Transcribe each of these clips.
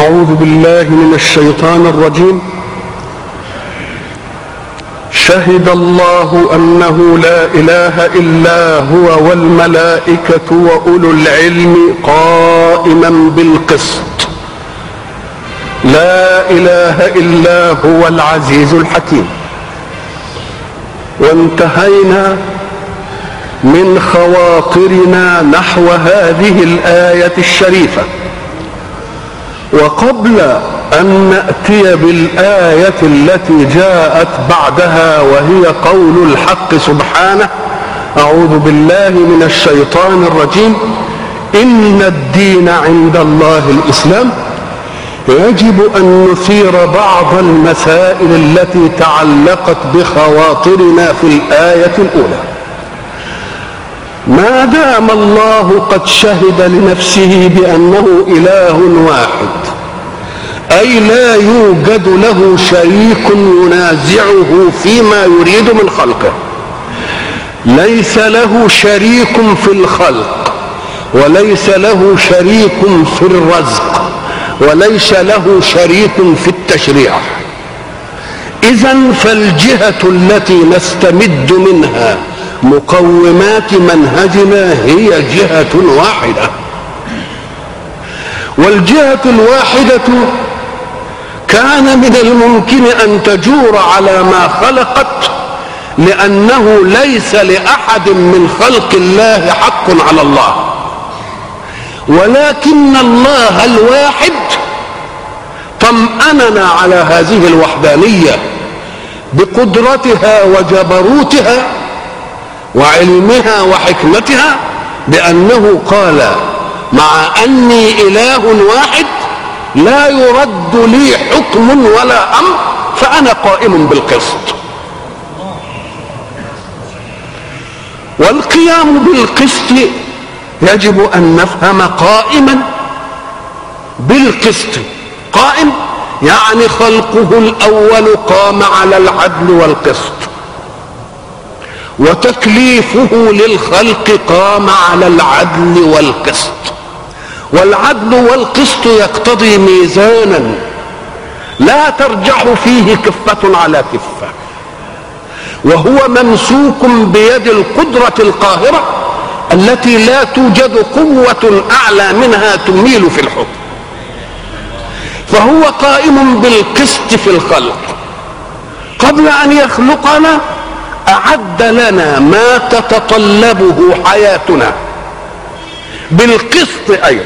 أعوذ بالله من الشيطان الرجيم. شهد الله أنه لا إله إلا هو والملائكة وأولو العلم قائما بالقسط. لا إله إلا هو العزيز الحكيم. وانتهينا من خواطرنا نحو هذه الآية الشريفة. وقبل أن نأتي بالآية التي جاءت بعدها وهي قول الحق سبحانه أعوذ بالله من الشيطان الرجيم. إن الدين عند الله الإسلام. يجب أن نثير بعض المسائل التي تعلقت بخواطرنا في الآية الأولى. ما دام الله قد شهد لنفسه بأنه إله واحد أي لا يوجد له شريك ينازعه فيما يريد من خلقه. ليس له شريك في الخلق وليس له شريك في الرزق وليس له شريك في التشريع. اذا فالجهة التي نستمد منها مقومات منهجنا هي جهة واحدة. والجهة الواحدة كان من الممكن أن تجور على ما خلقت لأنه ليس لأحد من خلق الله حق على الله. ولكن الله الواحد طمأننا على هذه الوحدانية بقدرتها وجبروتها وعلمها وحكمتها بأنه قال مع أني إله واحد لا يرد لي حكم ولا أمر فأنا قائم بالقسط. والقيام بالقسط يجب أن نفهم قائما بالقسط. قائم يعني خلقه الأول قام على العدل والقسط. وتكليفه للخلق قام على العدل والقسط. والعدل والقسط يقتضي ميزانا لا ترجح فيه كفة على كفة. وهو ممسوك بيد القدرة القاهرة التي لا توجد قوة أعلى منها تميل في الحكم. فهو قائم بالقسط في الخلق. قبل أن يخلقنا أعد لنا ما تتطلبه حياتنا. بالقسط أيضا.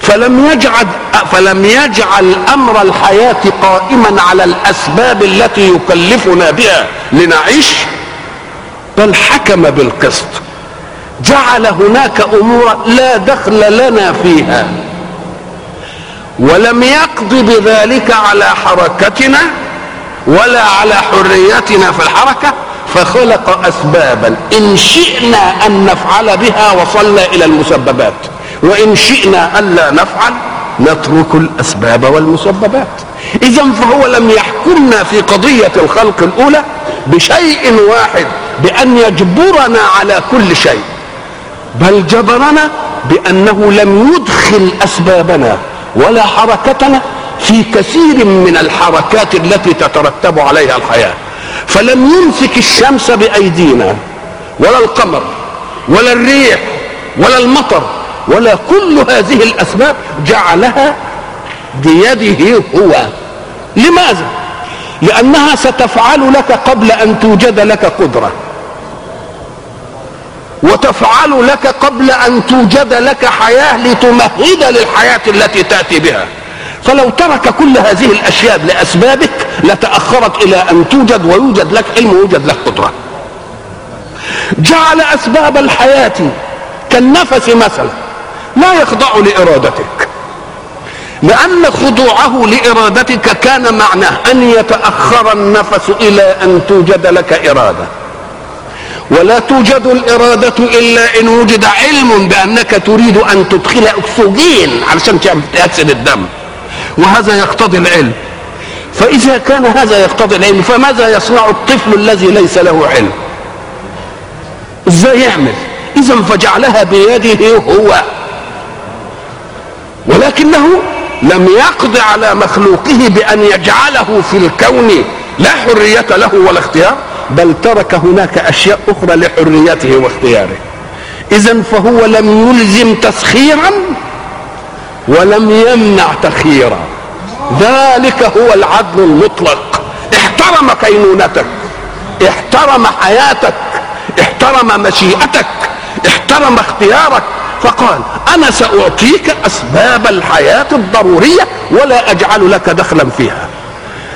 فلم يجعل فلم يجعل أمر الحياة قائما على الأسباب التي يكلفنا بها لنعيش بل حكم بالقسط. جعل هناك أمور لا دخل لنا فيها. ولم يقض بذلك على حركتنا ولا على حريتنا في الحركة. فخلق اسبابا. إن شئنا أن نفعل بها وصلنا إلى المسببات. وإن شئنا الا نفعل نترك الأسباب والمسببات. اذا فهو لم يحكمنا في قضية الخلق الأولى بشيء واحد بأن يجبرنا على كل شيء. بل جبرنا بأنه لم يدخل أسبابنا ولا حركتنا في كثير من الحركات التي تترتب عليها الحياة. فلم يمسك الشمس بأيدينا ولا القمر ولا الريح ولا المطر ولا كل هذه الأسباب جعلها بيده هو. لماذا؟ لأنها ستفعل لك قبل أن توجد لك قدرة. وتفعل لك قبل أن توجد لك حياة لتمهد للحياة التي تأتي بها. فلو ترك كل هذه الأشياء لأسبابك لتأخرت إلى أن توجد ويوجد لك علم ويوجد لك قدرة. جعل أسباب الحياة كالنفس مثلا لا يخضع لإرادتك. لأن خضوعه لإرادتك كان معناه أن يتأخر النفس إلى أن توجد لك إرادة. ولا توجد الإرادة إلا إن وجد علم بأنك تريد أن تدخل أكسجين علشان تأكسد الدم. وهذا يقتضي العلم. فإذا كان هذا يقتضي العلم فماذا يصنع الطفل الذي ليس له علم؟ إزاي يعمل؟ إذا فجعلها بيده هو. ولكنه لم يقض على مخلوقه بأن يجعله في الكون لا حرية له ولا اختيار بل ترك هناك أشياء أخرى لحريته واختياره. إذا فهو لم يلزم تسخيرا ولم يمنع تخييرا. ذلك هو العدل المطلق. احترم كينونتك. احترم حياتك. احترم مشيئتك. احترم اختيارك. فقال أنا سأعطيك أسباب الحياة الضرورية ولا أجعل لك دخلا فيها.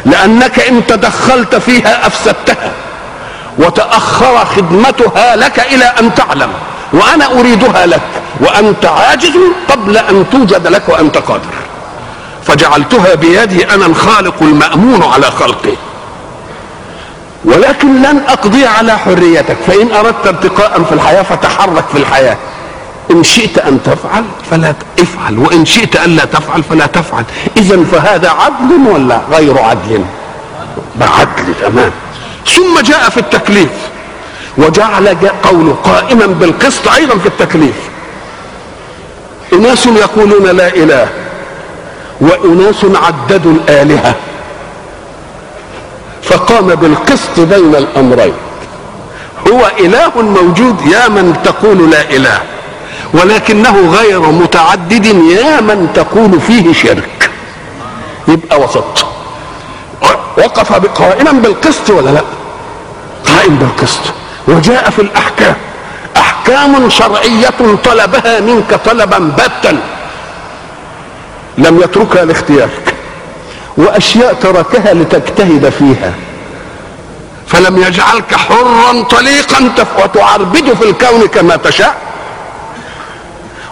لأنك إن تدخلت فيها أفسدتها وتأخر خدمتها لك إلى أن تعلم وأنا أريدها لك وأنت عاجز قبل أن توجد لك وأنت قادر. فجعلتها بيدي أنا الخالق المأمون على خلقه. ولكن لن أقضي على حريتك فإن أردت ارتقاء في الحياة فتحرك في الحياة. إن شئت أن تفعل فلا افعل وإن شئت أن لا تفعل فلا تفعل. اذا فهذا عدل ولا غير عدل؟ بعدل تمام. ثم جاء في التكليف وجعل قوله قائما بالقسط أيضا في التكليف. اناس يقولون لا إله وإناس عددوا الالهه فقام بالقسط بين الأمرين. هو إله موجود يا من تقول لا إله. ولكنه غير متعدد يا من تقول فيه شرك. يبقى وسط. وقف قائما بالقسط ولا لا؟ قائم بالقسط. وجاء في الأحكام. أحكام شرعية طلبها منك طلبا باتا. لم يتركها لاختيارك. وأشياء تركها لتجتهد فيها. فلم يجعلك حرا طليقا وتعربد في الكون كما تشاء.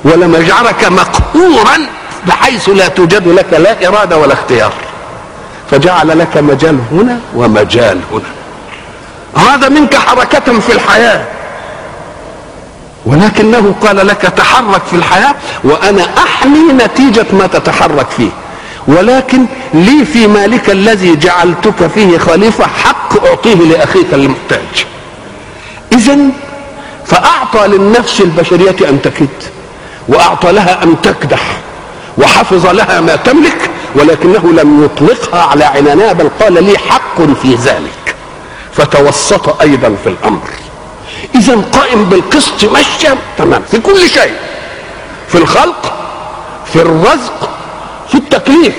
ولم يجعلك مقهورا بحيث لا توجد لك لا إرادة ولا اختيار. فجعل لك مجال هنا ومجال هنا. هذا منك حركة في الحياة. ولكنه قال لك تحرك في الحياة وأنا أحمي نتيجة ما تتحرك فيه. ولكن لي في مالك الذي جعلتك فيه خليفة حق أعطيه لأخيك المحتاج. إذا فأعطى للنفس البشرية أن تكد وأعطى لها أن تكدح وحفظ لها ما تملك ولكنه لم يطلقها على عنانها بل قال لي حق في ذلك. فتوسط أيضا في الأمر. إذا قائم بالقسط مشى تمام. في كل شيء. في الخلق في الرزق في التكليف.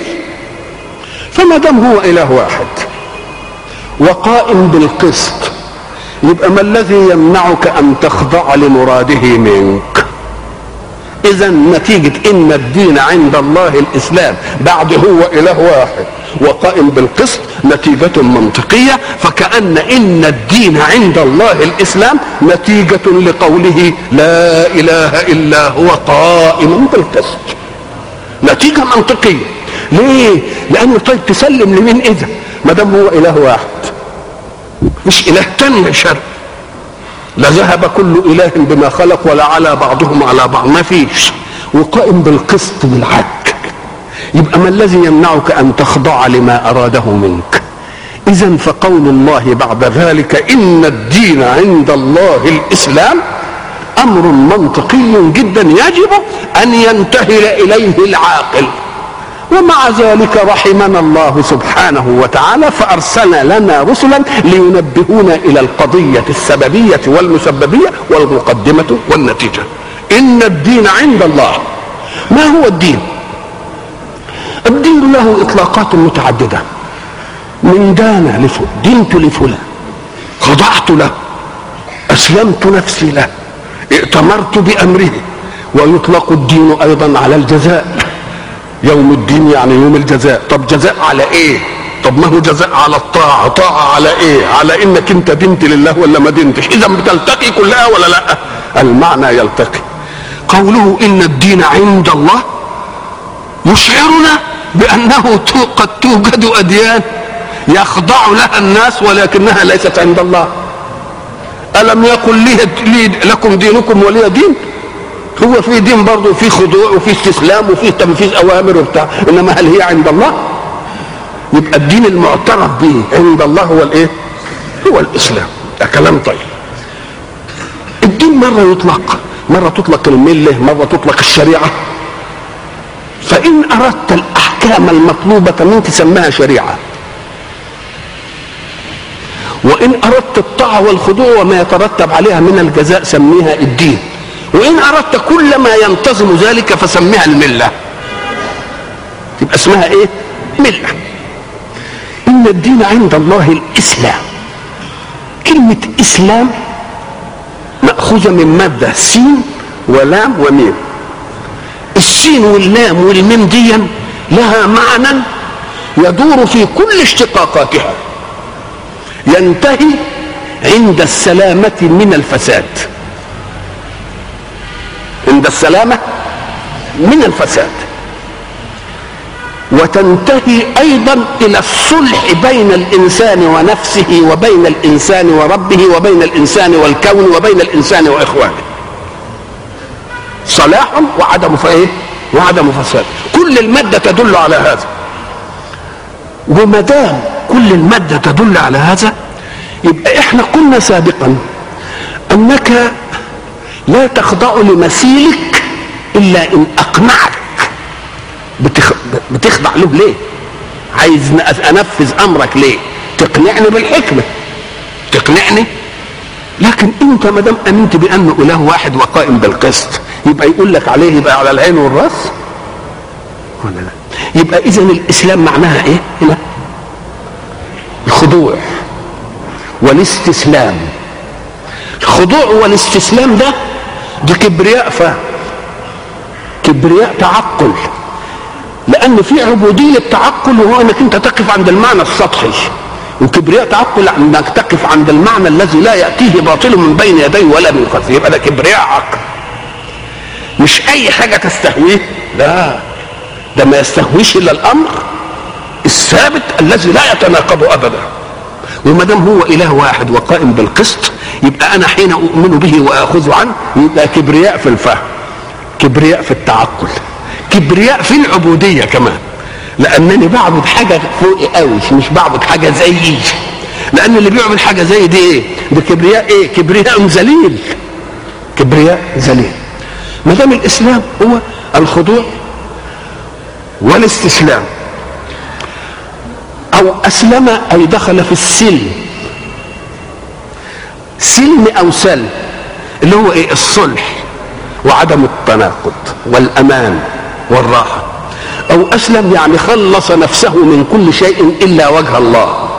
فما دام هو إله واحد وقائم بالقسط يبقى ما الذي يمنعك أن تخضع لمراده منك؟ اذا نتيجة إن الدين عند الله الإسلام بعد هو إله واحد وقائم بالقسط نتيجة منطقية فكأن إن الدين عند الله الإسلام نتيجة لقوله لا إله إلا هو قائم بالقسط نتيجة منطقية ليه؟ لأنه طيب تسلم لمين إذا؟ ما دام هو إله واحد مش إله تاني شر لذهب كل إله بما خلق ولا على بعضهم على بعض. ما فيش. وقائم بالقسط بالعدل يبقى ما الذي يمنعك أن تخضع لما أراده منك؟ اذا فقول الله بعد ذلك إن الدين عند الله الإسلام أمر منطقي جدا يجب أن ينتهي إليه العاقل. ومع ذلك رحمنا الله سبحانه وتعالى فأرسل لنا رسلا لينبهونا إلى القضية السببية والمسببية والمقدمة والنتيجة. إن الدين عند الله. ما هو الدين؟ الدين له إطلاقات متعددة. من دان لفلان دينت لفلان. خضعت له. أسلمت نفسي له. ائتمرت بأمره. ويطلق الدين أيضا على الجزاء. يوم الدين يعني يوم الجزاء. طب جزاء على إيه؟ طب ما هو جزاء على الطاعة. طاعة على إيه؟ على إنك أنت دنت لله ولا ما دنتش إذا بتلتقي كلها ولا لأ؟ المعنى يلتقي. قوله إن الدين عند الله يشعرنا بأنه قد توجد أديان يخضع لها الناس ولكنها ليست عند الله. ألم يقل لكم دينكم ولي دين؟ هو في دين برضه في خضوع وفي استسلام وفي تنفيذ أوامر وبتاع إنما هل هي عند الله؟ يبقى الدين المعترف به عند الله هو الإيه؟ هو الإسلام. ده كلام طيب. الدين مرة يطلق مرة تطلق الملة مرة تطلق الشريعة. فإن أردت الأحكام المطلوبة منك سماها شريعة. وإن أردت الطاعة والخضوع وما يترتب عليها من الجزاء سميها الدين. وإن أردت كل ما ينتظم ذلك فسميها الملة. تبقى اسمها إيه؟ ملة. إن الدين عند الله الإسلام. كلمة إسلام مأخوذة من مادة سين ولام وميم. السين واللام والميم دي لها معنى يدور في كل اشتقاقاتها. ينتهي عند السلامة من الفساد. عند السلامة من الفساد. وتنتهي أيضا إلى الصلح بين الإنسان ونفسه وبين الإنسان وربه وبين الإنسان والكون وبين الإنسان وإخوانه. صلاح وعدم إيه؟ وعدم فساد. كل المادة تدل على هذا. وما دام كل المادة تدل على هذا يبقى إحنا قلنا سابقا أنك لا تخضع لمثيلك إلا إن اقنعك بتخ... بتخضع له ليه؟ عايز أنفذ أمرك ليه؟ تقنعني بالحكمة. تقنعني؟ لكن أنت ما دام آمنت بانه إله واحد وقائم بالقسط يبقى يقول لك عليه يبقى على العين والرأس؟ ولا لا؟ يبقى اذا الإسلام معناها إيه؟ هنا الخضوع والاستسلام. الخضوع والاستسلام ده دي كبرياء فهم كبرياء تعقل. لأن في عبودية تعقل وهو إنك أنت تقف عند المعنى السطحي. وكبرياء تعقل انك تقف عند المعنى الذي لا يأتيه باطل من بين يديه ولا من خلفه. يبقى ده كبرياء عقل مش أي حاجة تستهويه. لا. ده ما يستهويش إلا الأمر الثابت الذي لا يتناقض أبدا. وما دام هو إله واحد وقائم بالقسط يبقى أنا حين أؤمن به وأخذ عنه يبقى كبرياء في الفهم كبرياء في التعقل كبرياء في العبودية كمان. لأنني بعبد حاجة فوقي قوي مش بعبد حاجة زيي. لأن اللي بيعبد حاجة زي دي إيه؟ ده كبرياء إيه؟ كبرياء ذليل كبرياء ذليل ما دام الإسلام هو الخضوع والاستسلام أو أسلم أي دخل في السلم سلم أو سلم اللي هو إيه؟ الصلح وعدم التناقض والأمان والراحة. أو أسلم يعني خلص نفسه من كل شيء إلا وجه الله.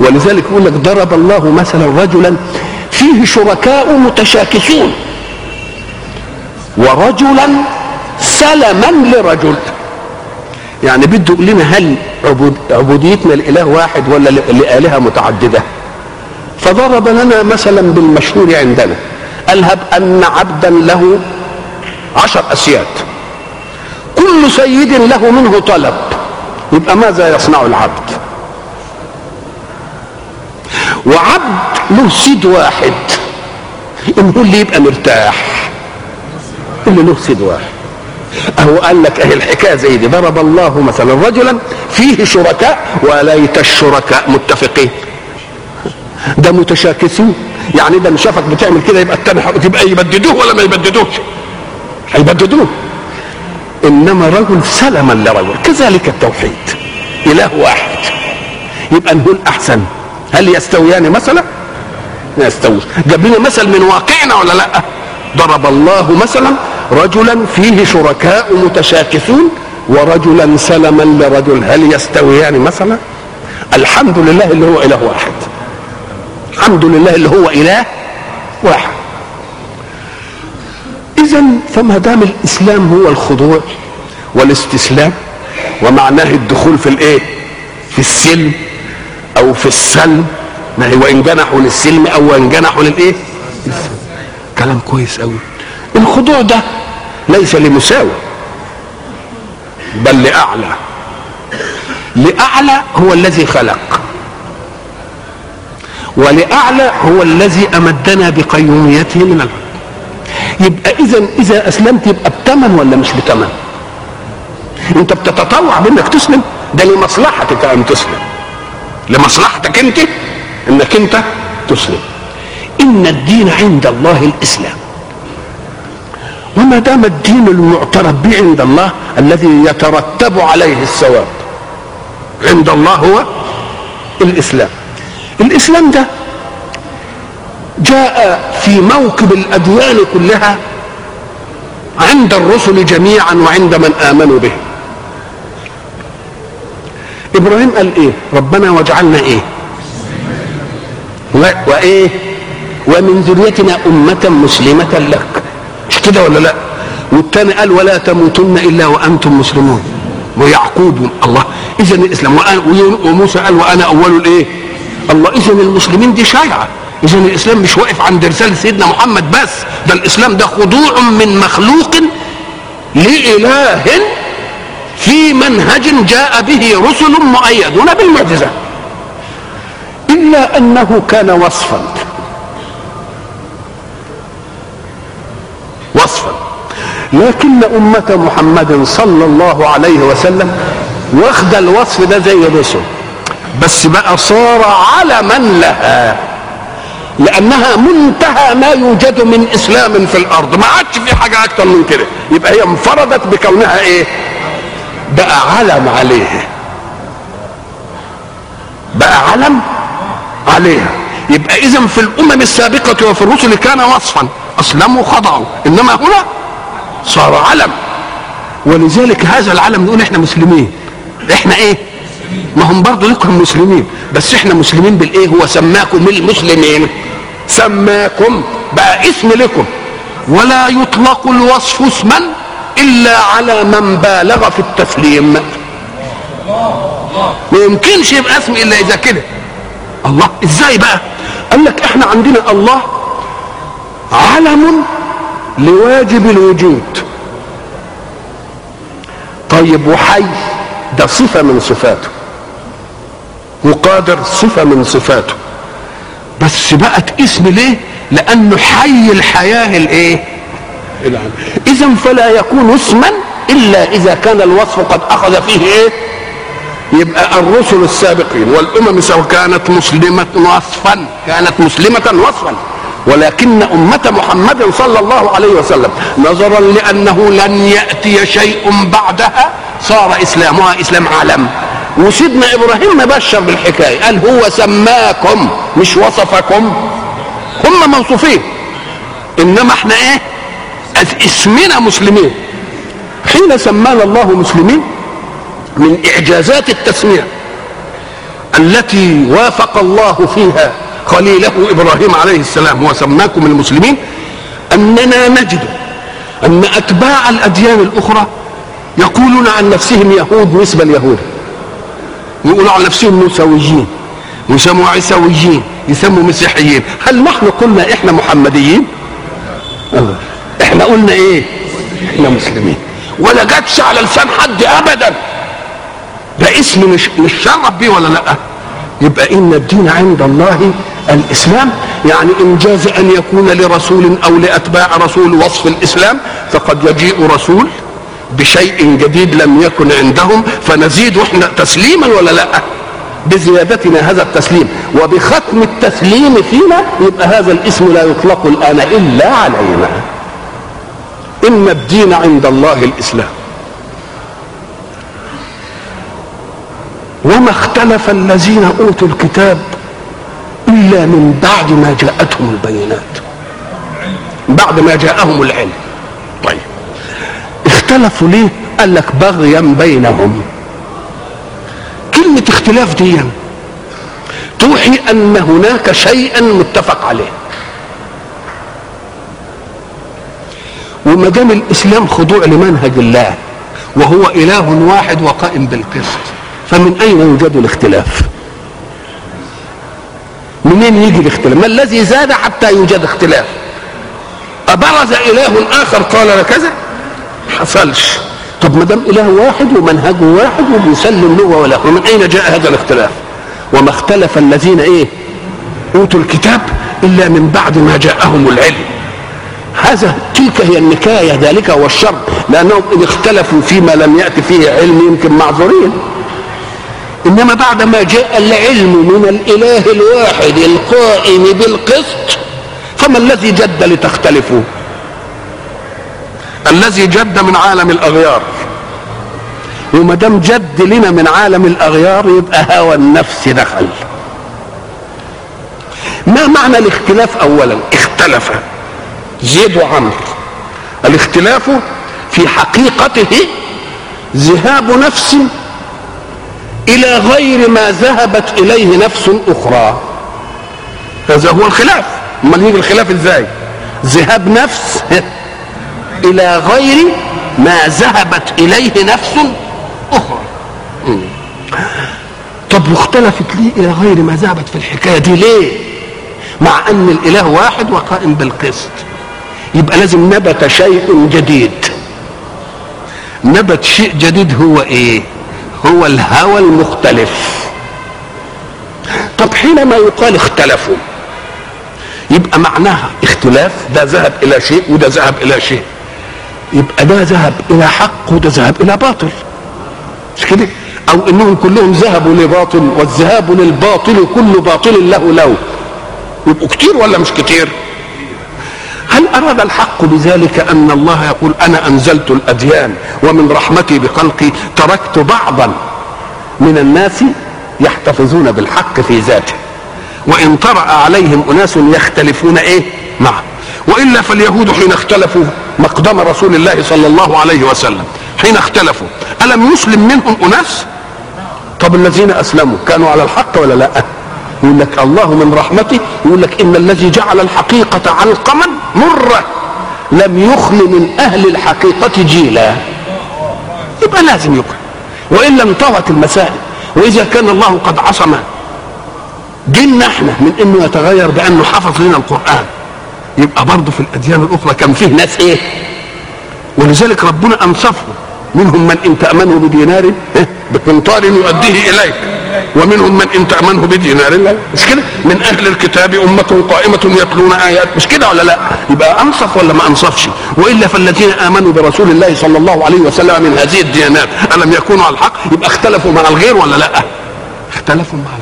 ولذلك يقول لك ضرب الله مثلا رجلا فيه شركاء متشاكسون. ورجلا سلما لرجل. يعني بده يقول لنا هل عبود عبوديتنا لإله واحد ولا لآلهة متعددة؟ فضرب لنا مثلا بالمشهور عندنا الهب أن عبدا له عشر أسياد كل سيد له منه طلب يبقى ماذا يصنع العبد؟ وعبد له سيد واحد نقول لي يبقى مرتاح اللي له سيد واحد. أهو قال لك أهي الحكاية زي دي ضرب الله مثلا رجلا فيه شركاء وليت الشركاء متفقين. ده متشاكسين. يعني ده شافك بتعمل كده يبقى التاني تبقى يبددوه ولا ما يبددوش؟ هيبددوه. إنما رجل سلما لرجل كذلك التوحيد. إله واحد. يبقى نقول أحسن. هل يستويان مثلا؟ لا يستوي. جاب لنا مثل من واقعنا ولا لأ؟ ضرب الله مثلا رجلا فيه شركاء متشاكسون ورجلا سلما لرجل. هل يستويان مثلا؟ الحمد لله اللي هو إله واحد. الحمد لله اللي هو إله واحد. اذا فما دام الإسلام هو الخضوع والاستسلام ومعناه الدخول في الإيه؟ في السلم أو في السلم. هو إن جنحوا للسلم أو إن جنحوا للإيه؟ كلام كويس قوي الخضوع ده ليس لمساوي بل لأعلى. لأعلى هو الذي خلق. ولأعلى هو الذي أمدنا بقيوميته من الحكم يبقى اذا إذا أسلمت يبقى بتمن ولا مش بتمن؟ أنت بتتطوع بإنك تسلم. ده لمصلحتك أن تسلم. لمصلحتك أنت إنك أنت تسلم. إن الدين عند الله الإسلام. وما دام الدين المعترف به عند الله الذي يترتب عليه الثواب عند الله هو الإسلام. الإسلام ده جاء في موكب الأديان كلها عند الرسل جميعا وعند من آمنوا به. إبراهيم قال إيه؟ ربنا واجعلنا إيه؟ و... وإيه؟ ومن ذريتنا أمة مسلمة لك. مش كده ولا لأ؟ والتاني قال ولا تموتن إلا وأنتم مسلمون. ويعقوب الله. اذا الإسلام وموسى قال وأنا أول الإيه؟ الله اذا المسلمين دي شايعة. اذا الإسلام مش واقف عند رسالة سيدنا محمد بس ده الإسلام ده خضوع من مخلوق لإله في منهج جاء به رسل مؤيدون بالمعجزة. إلا أنه كان وصفا. وصفا. لكن أمة محمد صلى الله عليه وسلم واخد الوصف ده زي الرسل. بس بقى صار علما لها. لأنها منتهى ما يوجد من إسلام في الأرض. ما عادش في حاجة أكتر من كده. يبقى هي انفردت بكونها إيه؟ بقى علم عليها. بقى علم عليها. يبقى إذا في الأمم السابقة وفي الرسل كان وصفا. أسلموا خضعوا إنما هنا صار علم. ولذلك هذا العلم نقول إحنا مسلمين. إحنا إيه؟ ما هم برضه لكم مسلمين بس إحنا مسلمين بالإيه؟ هو سماكم المسلمين. سماكم بقى اسم لكم. ولا يطلق الوصف اسما إلا على من بالغ في التسليم. ما يمكنش يبقى اسم إلا إذا كده. الله إزاي بقى؟ قال لك إحنا عندنا الله علم لواجب الوجود. طيب وحي ده صفة من صفاته. وقادر صفة من صفاته. بس بقت اسم ليه؟ لأنه حي الحياة الإيه؟ إذا فلا يكون اسما إلا إذا كان الوصف قد أخذ فيه إيه؟ يبقى الرسل السابقين والأمم سواء كانت مسلمة وصفا كانت مسلمة وصفا. ولكن أمة محمد صلى الله عليه وسلم نظرا لأنه لن يأتي شيء بعدها صار إسلامها إسلام عالم. وسيدنا إبراهيم بشر بالحكاية. قال هو سماكم مش وصفكم. هم موصوفين. إنما إحنا إيه؟ اسمنا مسلمين. حين سمانا الله مسلمين من إعجازات التسمية التي وافق الله فيها خليله إبراهيم عليه السلام وسماكم المسلمين أننا نجد أن أتباع الأديان الأخرى يقولون عن نفسهم يهود نسبه اليهود. يقولوا عن نفسهم موسويين ويسموا عيسويين يسموا مسيحيين. هل نحن قلنا إحنا محمديين؟ إحنا قلنا إيه؟ إحنا مسلمين. ولا جاتش على لسان حد ابدا. ده اسم مش بيه ولا لأ؟ يبقى إن الدين عند الله الإسلام. يعني إن جاز أن يكون لرسول أو لأتباع رسول وصف الإسلام فقد يجيء رسول بشيء جديد لم يكن عندهم فنزيد إحنا تسليما ولا لا؟ بزيادتنا هذا التسليم. وبختم التسليم فينا يبقى هذا الاسم لا يطلق الآن إلا علينا. إن الدين عند الله الإسلام. وما اختلف الذين أوتوا الكتاب إلا من بعد ما جاءتهم البينات. بعد ما جاءهم العلم. اختلفوا ليه؟ قال لك بغيا بينهم. كلمة اختلاف دي توحي أن هناك شيئا متفق عليه. وما دام الإسلام خضوع لمنهج الله وهو إله واحد وقائم بالقسط فمن أين يوجد الاختلاف؟ منين يجي الاختلاف؟ ما الذي زاد حتى يوجد اختلاف؟ أبرز إله آخر قال كذا؟ حصلش طب ما دام إله واحد ومنهجه واحد وبيسلم له ولا ومن أين جاء هذا الاختلاف؟ وما اختلف الذين إيه؟ أوتوا الكتاب إلا من بعد ما جاءهم العلم. هذا تلك هي النكاية ذلك هو الشر لأنهم إن اختلفوا فيما لم يأتي فيه علم يمكن معذورين. إنما بعد ما جاء العلم من الإله الواحد القائم بالقسط فما الذي جد لتختلفوا؟ الذي جد من عالم الأغيار. وما دام جد لنا من عالم الأغيار يبقى هوى النفس دخل. ما معنى الاختلاف اولا؟ اختلف. زيد وعمر. الاختلاف في حقيقته ذهاب نفس إلى غير ما ذهبت إليه نفس أخرى. هذا هو الخلاف. امال يجي الخلاف إزاي؟ ذهاب نفس. إلى غير ما ذهبت إليه نفس أخرى. طب واختلفت ليه إلى غير ما ذهبت في الحكاية دي ليه؟ مع أن الإله واحد وقائم بالقسط. يبقى لازم نبت شيء جديد. نبت شيء جديد هو إيه؟ هو الهوى المختلف. طب حينما يقال اختلفوا يبقى معناها اختلاف ده ذهب إلى شيء وده ذهب إلى شيء. يبقى ده ذهب إلى حق وده ذهب إلى باطل. مش كده؟ أو إنهم كلهم ذهبوا لباطل والذهاب للباطل كل باطل له لو يبقوا كتير ولا مش كتير؟ هل أراد الحق بذلك أن الله يقول أنا أنزلت الأديان ومن رحمتي بخلقي تركت بعضا من الناس يحتفظون بالحق في ذاته. وإن طرأ عليهم أناس يختلفون إيه؟ معه. والا فاليهود حين اختلفوا مقدم رسول الله صلى الله عليه وسلم حين اختلفوا ألم يسلم منهم أناس؟ طب الذين أسلموا كانوا على الحق ولا لا؟ يقول لك الله من رحمته يقول لك إن الذي جعل الحقيقة علقما مرة لم يخل من أهل الحقيقة جيلا. يبقى لازم يكون والا انطوت المسائل وإذا كان الله قد عصم ديننا إحنا من إنه يتغير بأنه حفظ لنا القرآن. يبقى برضه في الأديان الأخرى كان فيه ناس إيه؟ ولذلك ربنا انصفهم منهم من إن تأمنه بدينار بقنطار يؤديه إليك. ومنهم من إن تأمنه بدينار. لا مش كده؟ من أهل الكتاب أمة قائمة يتلون آيات. مش كده ولا لا؟ يبقى أنصف ولا ما أنصفش؟ وإلا فالذين آمنوا برسول الله صلى الله عليه وسلم من هذه الديانات ألم يكونوا على الحق؟ يبقى اختلفوا مع الغير ولا لا؟ اختلفوا مع الغير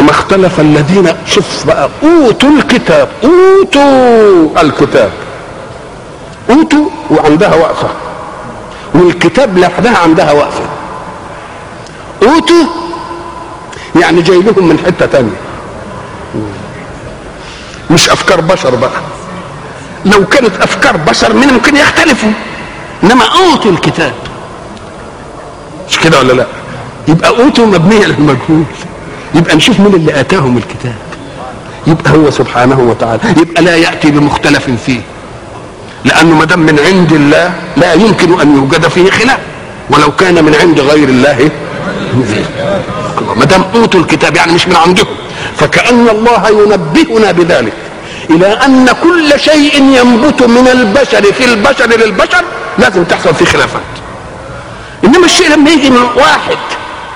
وما اختلف الذين شوف بقى أوتوا الكتاب أوتوا الكتاب. أوتوا وعندها وقفة. والكتاب لوحدها عندها وقفة. أوتوا يعني جاي لهم من حتة تانية. مش أفكار بشر بقى. لو كانت أفكار بشر من ممكن يختلفوا. إنما أوتوا الكتاب. مش كده ولا لا؟ يبقى أوتوا مبنية للمجهول يبقى نشوف مين اللي آتاهم الكتاب. يبقى هو سبحانه وتعالى. يبقى لا يأتي بمختلف فيه. لأنه ما دام من عند الله لا يمكن أن يوجد فيه خلاف. ولو كان من عند غير الله ما دام أوتوا الكتاب يعني مش من عندهم فكأن الله ينبهنا بذلك. إلى أن كل شيء ينبت من البشر في البشر للبشر لازم تحصل فيه خلافات. إنما الشيء لما يجي من واحد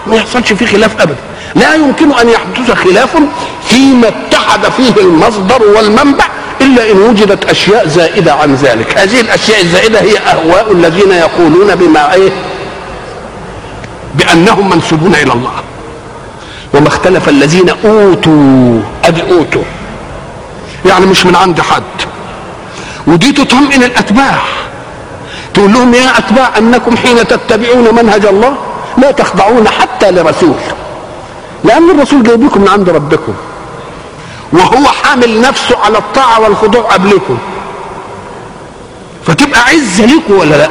ما يحصلش فيه خلاف أبدا. لا يمكن أن يحدث خلاف فيما اتحد فيه المصدر والمنبع إلا إن وجدت أشياء زائدة عن ذلك. هذه الأشياء الزائدة هي أهواء الذين يقولون بما إيه؟ بأنهم منسوبون إلى الله. وما اختلف الذين أوتوا. أدي أوتوا. يعني مش من عند حد. ودي تطمئن الأتباع. تقول لهم يا أتباع أنكم حين تتبعون منهج الله؟ لا تخضعون حتى لرسول. لأن الرسول جايبكم من عند ربكم. وهو حامل نفسه على الطاعة والخضوع قبلكم. فتبقى عزة لكم ولا لأ؟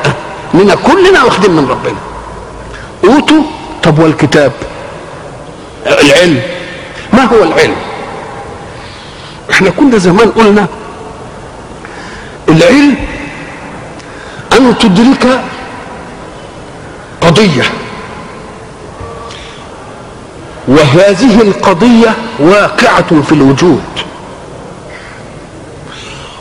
لنا كلنا واخدين من ربنا. أوتوا طب والكتاب؟ العلم. ما هو العلم؟ إحنا كنا زمان قلنا العلم أن تدرك قضية. وهذه القضية واقعة في الوجود.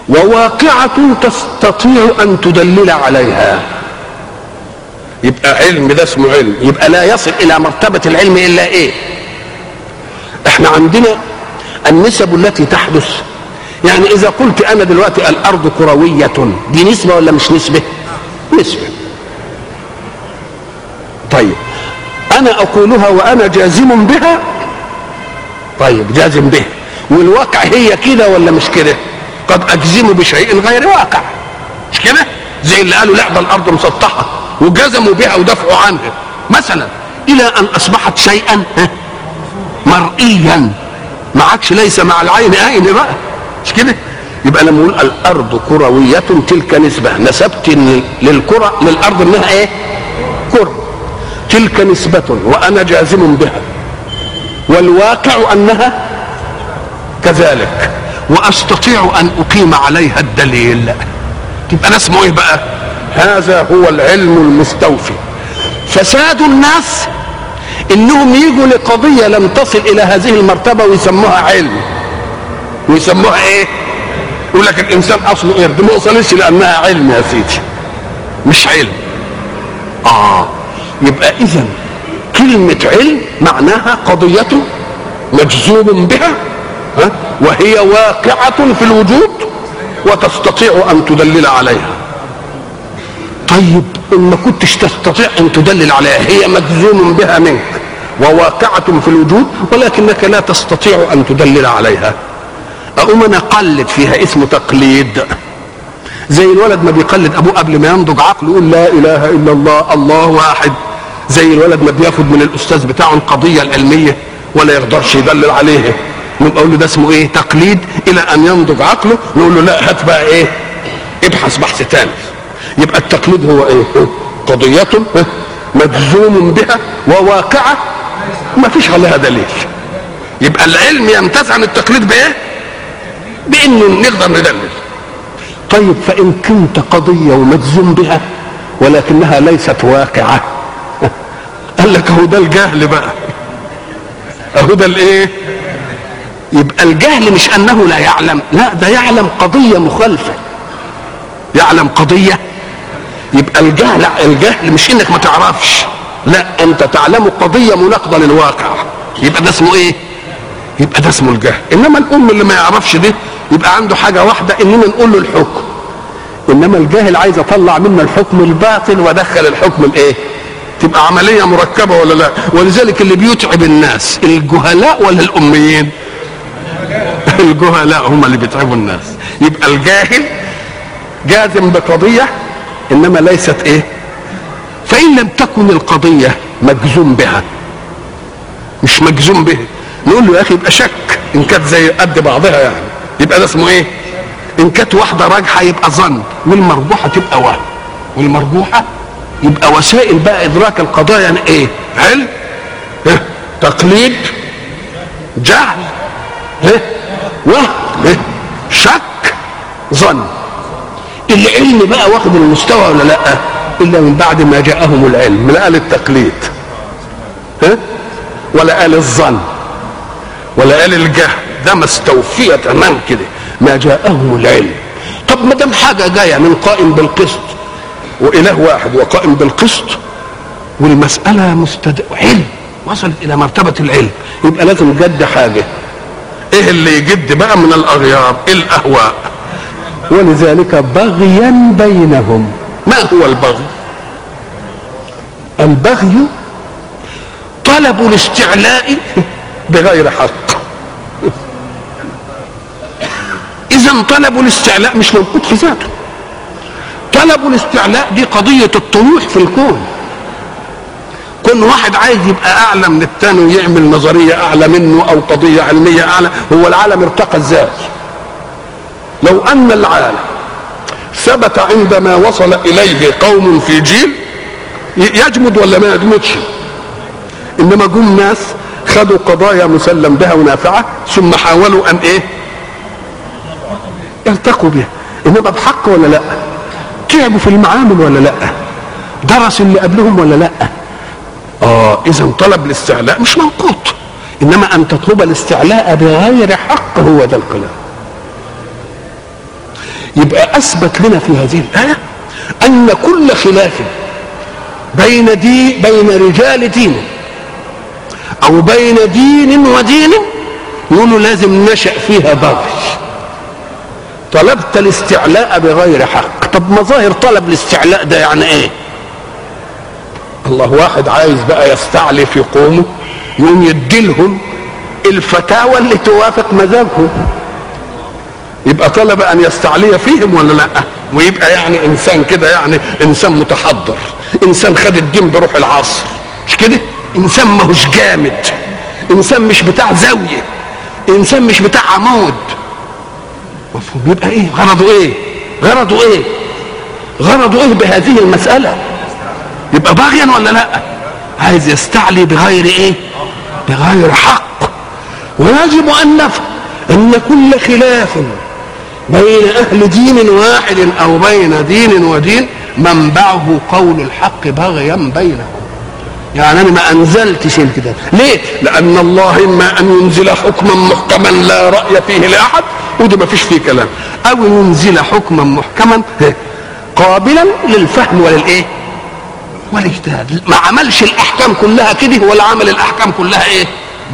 وواقعة تستطيع أن تدلل عليها. يبقى علم ده اسمه علم. يبقى لا يصل إلى مرتبة العلم إلا إيه؟ إحنا عندنا النسب التي تحدث. يعني إذا قلت أنا دلوقتي الأرض كروية دي نسبة ولا مش نسبة؟ نسبة. طيب. أنا أقولها وأنا جازم بها؟ طيب جازم بها والواقع هي كده ولا مش كده؟ قد أجزم بشيء غير واقع. مش كده؟ زي اللي قالوا لا ده الأرض مسطحة وجزموا بها ودافعوا عنها. مثلا إلى أن أصبحت شيئا مرئيا. ما عادش ليس مع العين عين بقى؟ مش كده؟ يبقى لما نقول الأرض كروية تلك نسبة. نسبت للكرة للأرض إنها إيه؟ كرة. تلك نسبة وأنا جازم بها. والواقع أنها كذلك وأستطيع أن أقيم عليها الدليل. تبقى أنا اسمه إيه بقى؟ هذا هو العلم المستوفي. فساد الناس إنهم يجوا لقضية لم تصل إلى هذه المرتبة ويسموها علم. ويسموها إيه؟ يقول لك الإنسان أصله قرد ما وصلش لأنها علم يا سيدي. مش علم. آه. يبقى اذا كلمة علم معناها قضية مجزوم بها ها؟ وهي واقعة في الوجود وتستطيع أن تدلل عليها. طيب إن ما كنتش تستطيع أن تدلل عليها هي مجزوم بها منك وواقعة في الوجود ولكنك لا تستطيع أن تدلل عليها. أقوم أنا أقلد فيها اسمه تقليد. زي الولد ما بيقلد أبوه قبل ما ينضج عقله يقول لا إله إلا الله الله واحد. زي الولد ما بياخد من الأستاذ بتاعه القضية العلمية ولا يقدرش يدلل عليها نقول له ده اسمه إيه؟ تقليد. إلى أن ينضج عقله نقول له لا هات بقى إيه؟ ابحث بحث تاني. يبقى التقليد هو إيه؟ قضية مجزوم بها وواقعة. ما فيش عليها دليل. يبقى العلم يمتاز عن التقليد بإيه؟ بإنه نقدر ندلل. طيب فإن كنت قضية ومجزوم بها ولكنها ليست واقعة لك اهو ده الجهل بقى. اهو ده الايه؟ يبقى الجهل مش انه لا يعلم. لا ده يعلم قضية مخالفة. يعلم قضية. يبقى الجهل الجهل مش انك ما تعرفش. لا انت تعلم قضية مناقضة للواقع. يبقى ده اسمه إيه؟ يبقى ده اسمه الجهل. انما الام اللي ما يعرفش ده يبقى عنده حاجة واحدة اننا نقول له الحكم. انما الجاهل عايز اطلع منا الحكم الباطل وادخل الحكم الايه؟ تبقى عملية مركبة ولا لا؟ ولذلك اللي بيتعب الناس الجهلاء ولا الأميين؟ الجهلاء هم اللي بيتعبوا الناس. يبقى الجاهل جازم بقضية إنما ليست إيه؟ فإن لم تكن القضية مجزوم بها. مش مجزوم به. نقول له يا أخي يبقى شك. إن كانت زي قد بعضها يعني. يبقى ده اسمه إيه؟ إن كانت واحدة راجحة يبقى ظن. والمرجوحة تبقى وهم والمرجوحة يبقى وسائل بقى إدراك القضايا يعني إيه؟ علم إيه؟ تقليد؟ جهل؟ إيه؟ وهم؟ إيه؟ شك؟ ظن؟ العلم بقى واخد المستوى ولا لأ؟ إلا من بعد ما جاءهم العلم. لا قال التقليد. ها ولا قال الظن. ولا قال الجهل. ده مستوفية تمام كده. ما جاءهم العلم. طب ما دام حاجة جاية من قائم بالقسط وإله واحد وقائم بالقسط. والمسألة مستد... علم. وصلت إلى مرتبة العلم. يبقى لازم جد حاجة. إيه اللي يجد بقى من الأغيار؟ الأهواء؟ ولذلك بغيا بينهم. ما هو البغي؟ البغي طلب الاستعلاء بغير حق. اذا طلب الاستعلاء مش موجود في ذاته. طلب الاستعلاء دي قضية الطموح في الكون. كل واحد عايز يبقى أعلى من الثاني ويعمل نظرية أعلى منه أو قضية علمية أعلى هو العالم ارتقى إزاي؟ لو أن العالم ثبت عندما وصل إليه قوم في جيل يجمد ولا ما يجمدش؟ إنما جم ناس خدوا قضايا مسلم بها ونافعة ثم حاولوا أن إيه؟ يلتقوا بها. إنما بحق ولا لأ؟ تعبوا في المعامل ولا لا؟ درس اللي قبلهم ولا لا؟ آه إذا طلب الاستعلاء مش منقوط إنما أن تطلب الاستعلاء بغير حق هو ده الكلام. يبقى أثبت لنا في هذه الآية أن كل خلاف بين دي بين رجال دين أو بين دين ودين يقولوا لازم نشأ فيها بغي طلبت الاستعلاء بغير حق. طب مظاهر طلب الاستعلاء ده يعني إيه؟ الله واحد عايز بقى يستعلي في قومه يقوم يديلهم الفتاوى اللي توافق مذهبهم. يبقى طلب أن يستعلي فيهم ولا لأ؟ ويبقى يعني إنسان كده يعني إنسان متحضر إنسان خد الدين بروح العصر. مش كده؟ إنسان ماهوش جامد إنسان مش بتاع زاوية إنسان مش بتاع عمود. مفهوم؟ يبقى إيه؟ غرضه إيه؟ غرضه إيه؟ غرضه إيه بهذه المسألة؟ يبقى باغيا ولا لا؟ عايز يستعلي بغير إيه؟ بغير حق. ويجب أن نفهم أن كل خلاف بين أهل دين واحد أو بين دين ودين. منبعه قول الحق بغيا بينهم. يعني أنا ما انزلتش الكتاب ليه؟ لأن الله إما أن ينزل حكما محكما لا رأي فيه لأحد وده ما فيش فيه كلام. أو ينزل حكما محكما قابلا للفهم وللإيه؟ والاجتهاد ما عملش الأحكام كلها كده ولا عمل الأحكام كلها إيه؟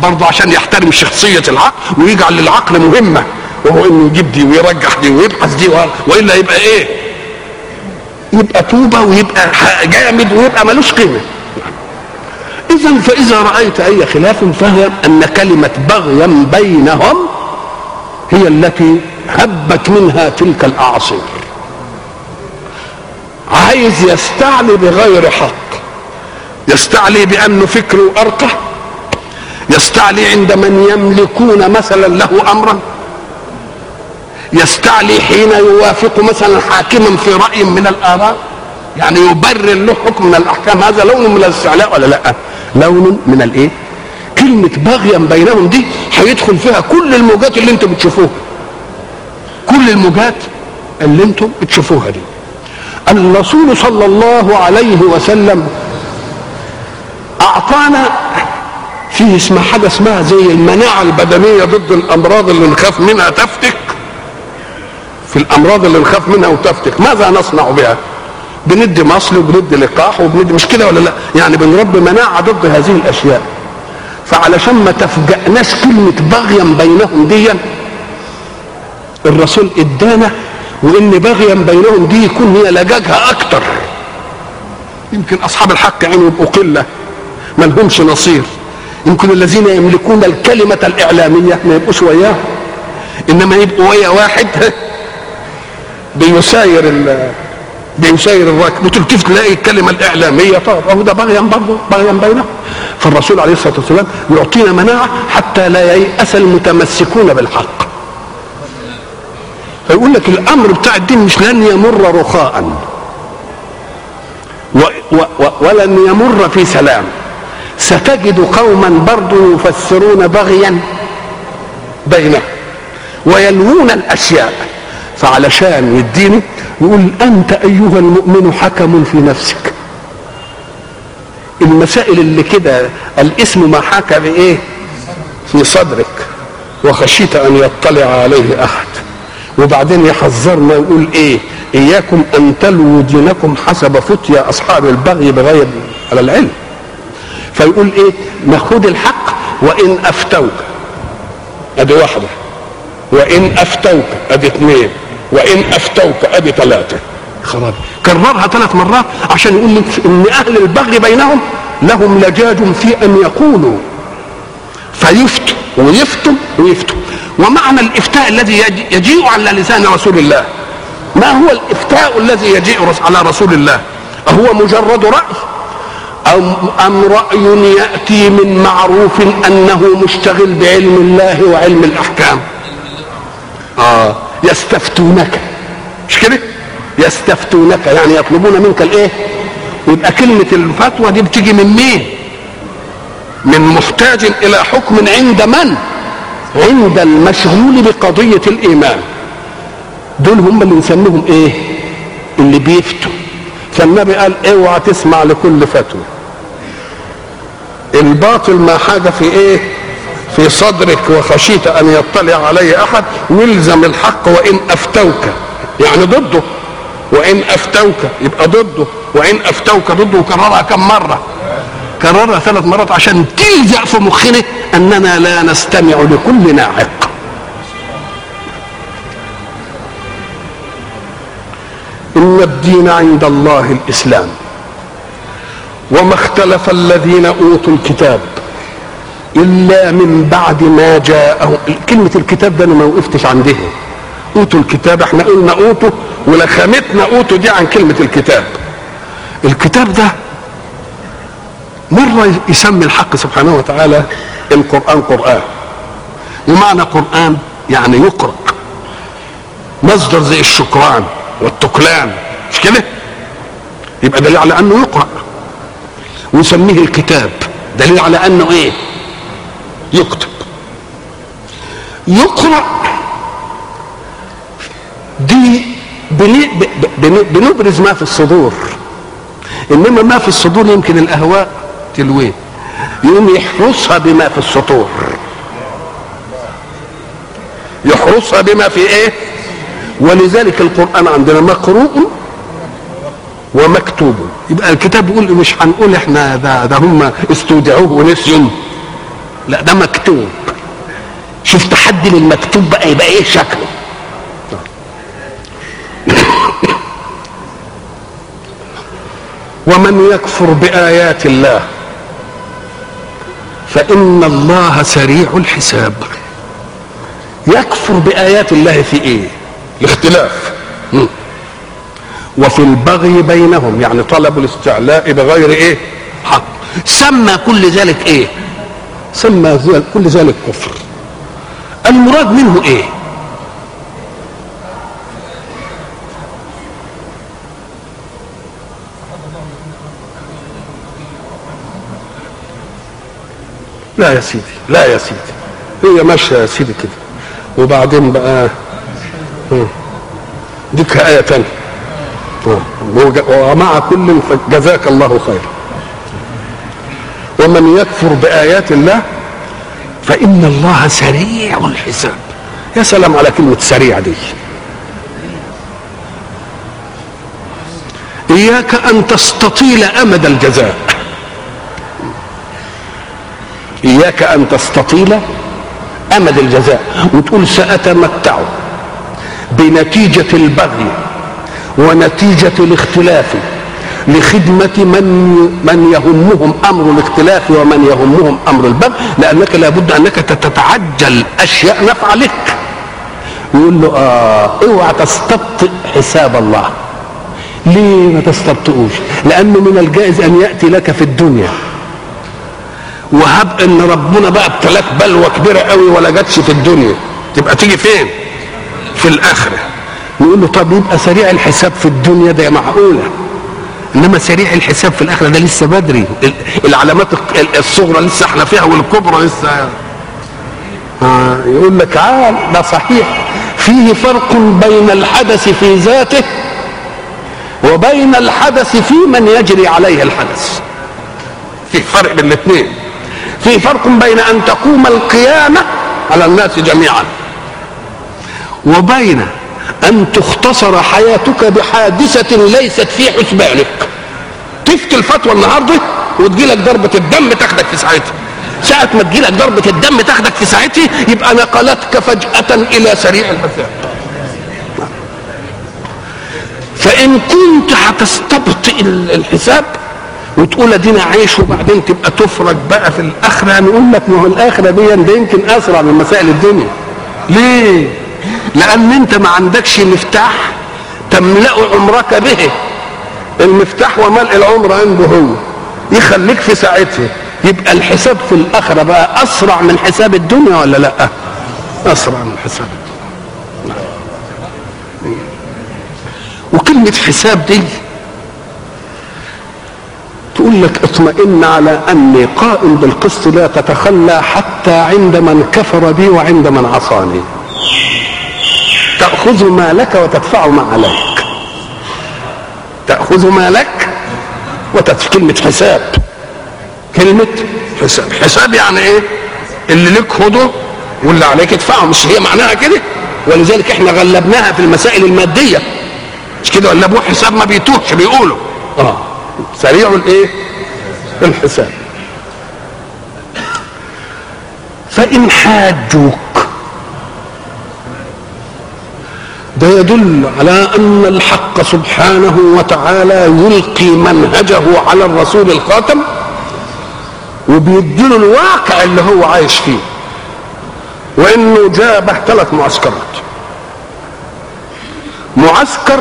برضه عشان يحترم شخصية العقل ويجعل للعقل مهمة. وهو إنه يجيب دي ويرجح دي ويبحث دي وإلا يبقى إيه؟ يبقى طوبه ويبقى جامد ويبقى ملوش قيمة. اذا فإذا رأيت أي خلاف فهي أن كلمة بغيا بينهم هي التي هبت منها تلك الأعاصير. عايز يستعلي بغير حق. يستعلي بانه فكره أرقى. يستعلي عند من يملكون مثلا له امرا. يستعلي حين يوافق مثلا حاكما في رأي من الآراء. يعني يبرر له حكم من الأحكام. هذا لون من الاستعلاء ولا لا؟ لون من الإيه؟ كلمة بغيا بينهم دي هيدخل فيها كل الموجات اللي أنتم بتشوفوها. كل الموجات اللي أنتم بتشوفوها دي. الرسول صلى الله عليه وسلم أعطانا فيه اسمها حاجة اسمها زي المناعة البدنية ضد الأمراض اللي نخاف منها تفتك. في الأمراض اللي نخاف منها وتفتك ماذا نصنع بها؟ بندي مصل وبندي لقاح وبندي مش كده ولا لا؟ يعني بنربي مناعة ضد هذه الأشياء. فعلشان ما تفجأناش كلمة بغيا بينهم ديا الرسول إدانا وإن بغيا بينهم دي يكون هي لجاجها أكتر. يمكن أصحاب الحق يعني يبقوا قله ما لهمش نصير. يمكن الذين يملكون الكلمة الإعلامية ما يبقوش وياه إنما يبقوا ويا واحد. بيساير ال بيساير الراكب. وتلتف تلاقي الكلمة الإعلامية؟ طب أهو ده بغيا برضه بغيا بينهم فالرسول عليه الصلاة والسلام يعطينا مناعة حتى لا ييأس المتمسكون بالحق. فيقول لك الأمر بتاع الدين مش لن يمر رخاء. و و و ولن يمر في سلام. ستجد قوما برضو يفسرون بغيا بينهم ويلوون الأشياء. فعلشان يديني يقول أنت أيها المؤمن حكم في نفسك. المسائل اللي كده الاسم ما حكى بإيه؟ في صدرك. وخشيت أن يطلع عليه أحد. وبعدين يحذرنا يقول إيه؟ إياكم أن تلووا دينكم حسب فتيا أصحاب البغي بغير على العلم. فيقول إيه؟ ناخد الحق وإن أفتوك. أدي واحدة. وإن أفتوك أدي اثنين. وإن أفتوك أدي ثلاثة. خلاص كررها ثلاث مرات عشان يقول لك إن أهل البغي بينهم لهم لجاج في أن يقولوا. فيفتوا ويفتوا ويفتوا ومعنى الإفتاء الذي يجيء على لسان رسول الله. ما هو الإفتاء الذي يجيء على رسول الله؟ أهو مجرد رأي. أم, أم رأي يأتي من معروف أنه مشتغل بعلم الله وعلم الأحكام. آه يستفتونك. مش كده؟ يستفتونك. يعني يطلبون منك الإيه؟ يبقى كلمة الفتوى دي بتيجي من مين؟ من محتاج إلى حكم عند من؟ عند المشغول بقضية الإيمان. دول هم اللي نسميهم إيه؟ اللي بيفتوا. فالنبي قال اوعى تسمع لكل فتوى. الباطل ما حاجة في إيه؟ في صدرك وخشيت أن يطلع عليه أحد والزم الحق وإن أفتوك. يعني ضده. وإن أفتوك يبقى ضده. وإن أفتوك ضده وكررها كم مرة. كررها ثلاث مرات عشان تلزق في مخنا أننا لا نستمع لكل ناعق. إن الدين عند الله الإسلام. وما اختلف الذين أوتوا الكتاب إلا من بعد ما جاءهم كلمة الكتاب ده أنا ما وقفتش عندها. أوتوا الكتاب إحنا قلنا أوتوا ولخامتنا أوتوا دي عن كلمة الكتاب. الكتاب ده مرة يسمي الحق سبحانه وتعالى القرآن قرآن. ومعنى قرآن يعني يقرأ. مصدر زي الشكران والتكلان. مش كده؟ يبقى دليل على أنه يقرأ. ويسميه الكتاب. دليل على أنه إيه؟ يكتب. يقرأ دي بنبرز ما في الصدور. إنما ما في الصدور يمكن الأهواء. تلويه يقوم يحرسها بما في السطور. يحرسها بما في إيه؟ ولذلك القرآن عندنا مقروء ومكتوب. يبقى الكتاب بيقول مش هنقول إحنا ده ده هم استودعوه ونسيوا. لا ده مكتوب. شوف تحدي للمكتوب بقى يبقى إيه شكله. ومن يكفر بآيات الله فإن الله سريع الحساب يكفر بآيات الله في إيه؟ الاختلاف. وفي البغي بينهم يعني طلب الاستعلاء بغير إيه؟ حق سمى كل ذلك إيه؟ سمى كل ذلك كفر المراد منه إيه؟ لا يا سيدي لا يا سيدي. هي ماشية يا سيدي كده. وبعدين بقى. ديك آية تانية. ومع كل جزاك الله خيرا ومن يكفر بآيات الله فإن الله سريع الحساب. يا سلام على كلمة سريع دي. إياك أن تستطيل أمد الجزاء. إياك أن تستطيل أمد الجزاء وتقول سأتمتع بنتيجة البغي ونتيجة الاختلاف لخدمة من من يهمهم أمر الاختلاف ومن يهمهم أمر البغي لأنك لابد أنك تتعجل أشياء نفع لك. يقول له آه اوعى تستبطئ حساب الله. ليه ما تستبطئوش؟ لأنه من الجائز أن يأتي لك في الدنيا. وهب إن ربنا بقى ابتلاك بلوى كبيرة قوي ولا جاتش في الدنيا. تبقى تيجي فين؟ في الآخرة. نقول له طب يبقى سريع الحساب في الدنيا ده معقولة. إنما سريع الحساب في الآخرة ده لسه بدري. ال- العلامات الصغرى لسه إحنا فيها والكبرى لسه. آه يقول لك عال ده صحيح. فيه فرق بين الحدث في ذاته وبين الحدث في من يجري عليه الحدث. في فرق بين الاثنين. في فرق بين أن تقوم القيامه على الناس جميعا وبين أن تختصر حياتك بحادثة ليست في حسبانك تفتي الفتوى النهارده وتجيلك ضربة الدم تاخدك في ساعتها. ساعة ما تجيلك ضربة الدم تاخدك في ساعتها يبقى نقلتك فجأة إلى سريع الحساب. فإن كنت هتستبطئ الحساب وتقول ادينا عيش وبعدين تبقى تفرج بقى في الآخرة. نقول لك ما هو الآخرة دي ده يمكن أسرع من مسائل الدنيا. ليه؟ لأن أنت ما عندكش مفتاح تملا عمرك به. المفتاح وملء العمر عنده هو. يخليك في ساعتها. يبقى الحساب في الآخرة بقى أسرع من حساب الدنيا ولا لأ؟ أسرع من حساب الدنيا. وكلمة حساب دي تقول لك اطمئن على أني قائم بالقسط لا تتخلى حتى عند من كفر بي وعند من عصاني. تأخذ ما لك وتدفع ما عليك. تأخذ ما لك وتدفع. كلمة حساب. كلمة حساب. حساب يعني إيه؟ اللي لك خده واللي عليك ادفعه. مش هي معناها كده؟ ولذلك إحنا غلبناها في المسائل المادية. مش كده؟ ولا أبوه حساب ما بيتوهش بيقولوا آه. سريع الايه؟ الحساب. فإن حاجوك. ده يدل على أن الحق سبحانه وتعالى يلقي منهجه على الرسول الخاتم وبيديله الواقع اللي هو عايش فيه. وإنه جابه ثلاث معسكرات. معسكر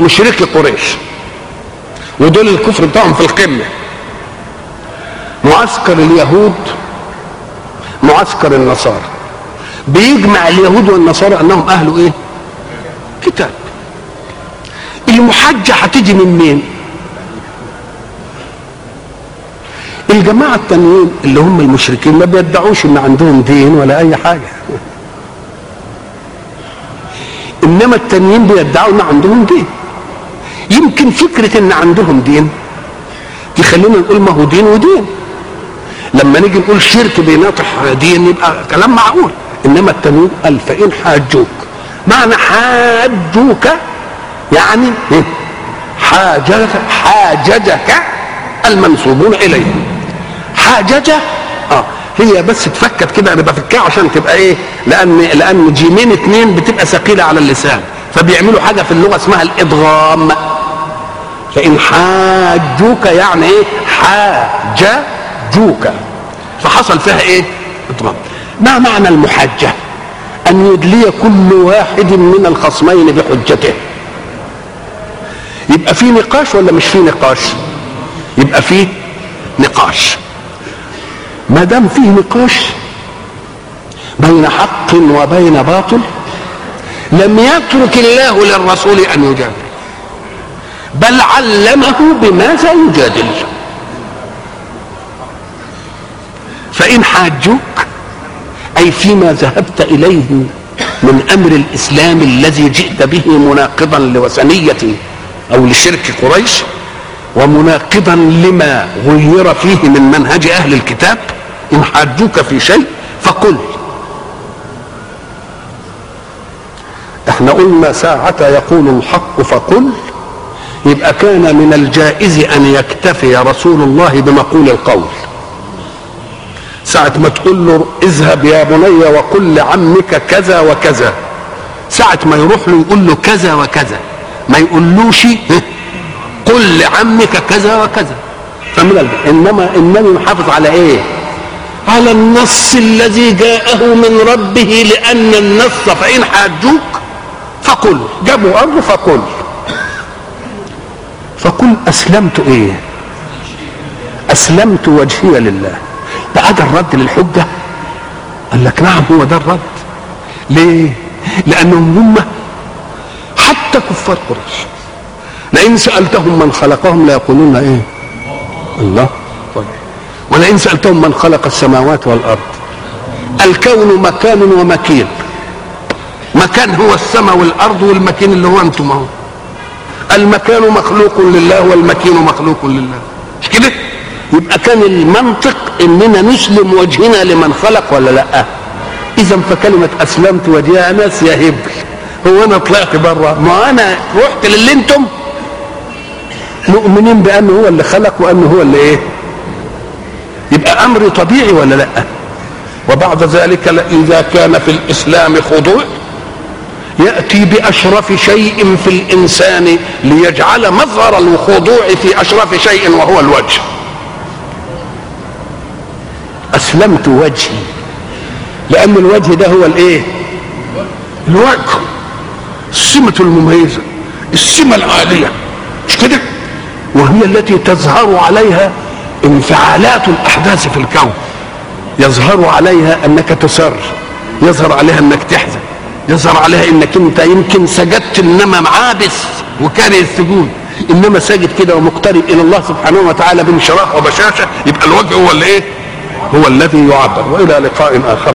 مشركي قريش. ودول الكفر بتاعهم في القمة. معسكر اليهود معسكر النصارى. بيجمع اليهود والنصارى انهم أهل إيه؟ كتاب. المحجة هتيجي من مين؟ الجماعة التانيين اللي هم المشركين ما بيدعوش ان عندهم دين ولا اي حاجة. انما التانيين بيدعوا ان عندهم دين. يمكن فكرة إن عندهم دين تخلينا نقول ما هو دين ودين. لما نيجي نقول شرك بيناطح دين يبقى كلام معقول. إنما التانيين قال فإن حاجوك. معنى حاجوك يعني حاججك حاججك المنسوبون اليه حاججه آه هي بس تفكت كده أنا بفكها عشان تبقى إيه؟ لأن لأن جيمين اتنين بتبقى ثقيلة على اللسان. فبيعملوا حاجة في اللغة اسمها الإدغام. فإن حاجوك يعني إيه؟ حاججوك. فحصل فيها إيه؟ ادغام ما معنى المحجه أن يدلي كل واحد من الخصمين بحجته. يبقى في نقاش ولا مش في نقاش؟ يبقى في نقاش. ما دام فيه نقاش بين حق وبين باطل لم يترك الله للرسول أن يجادل. بل علمه بماذا يجادل فإن حاجوك أي فيما ذهبت إليه من أمر الإسلام الذي جئت به مناقضا لوثنية أو لشرك قريش ومناقضا لما غير فيه من منهج أهل الكتاب إن حاجوك في شيء فقل. إحنا قلنا ساعة يقول الحق فقل. يبقى كان من الجائز أن يكتفي رسول الله بمقول القول. ساعة ما تقول له اذهب يا بني وقل لعمك كذا وكذا. ساعة ما يروح له يقول له كذا وكذا. ما يقولوش قل لعمك كذا وكذا. فمن. إنما النبي محافظ على إيه؟ على النص الذي جاءه من ربه لأن النص فإن حاجوك فقل. جابوا أمر فقل. فقل أسلمت إيه؟ أسلمت وجهي لله. ده ده الرد للحجة قال لك نعم هو ده الرد. ليه؟ لأنهم هم حتى كفار قريش. لئن سألتهم من خلقهم ليقولون إيه؟ الله. طيب. ولئن سألتهم من خلق السماوات والأرض. الكون مكان ومكين. مكان هو السماء والأرض والمكين اللي هو أنتم أهو. المكان مخلوق لله والمكين مخلوق لله. مش كده؟ يبقى كان المنطق إننا نسلم وجهنا لمن خلق ولا لأ؟ إذا فكلمة أسلمت وجهي ناس يا هبل هو أنا طلعت بره ما أنا رحت للي أنتم مؤمنين بأنه هو اللي خلق وأنه هو اللي إيه؟ يبقى أمر طبيعي ولا لأ؟ وبعد ذلك اذا كان في الإسلام خضوع يأتي بأشرف شيء في الإنسان ليجعل مظهر الخضوع في أشرف شيء وهو الوجه. أسلمت وجهي لأن الوجه ده هو الإيه؟ الوجه. السمة المميزة السمة العالية. مش كده؟ وهي التي تظهر عليها انفعالات الأحداث في الكون. يظهر عليها أنك تسر يظهر عليها أنك تحزن. يظهر عليها أنك أنت يمكن سجدت إنما عابس وكاره السجود إنما ساجد كده ومقترب إلى الله سبحانه وتعالى بانشراح وبشاشة يبقى الوجه هو اللي إيه هو الذي يعبر. وإلى لقاء آخر.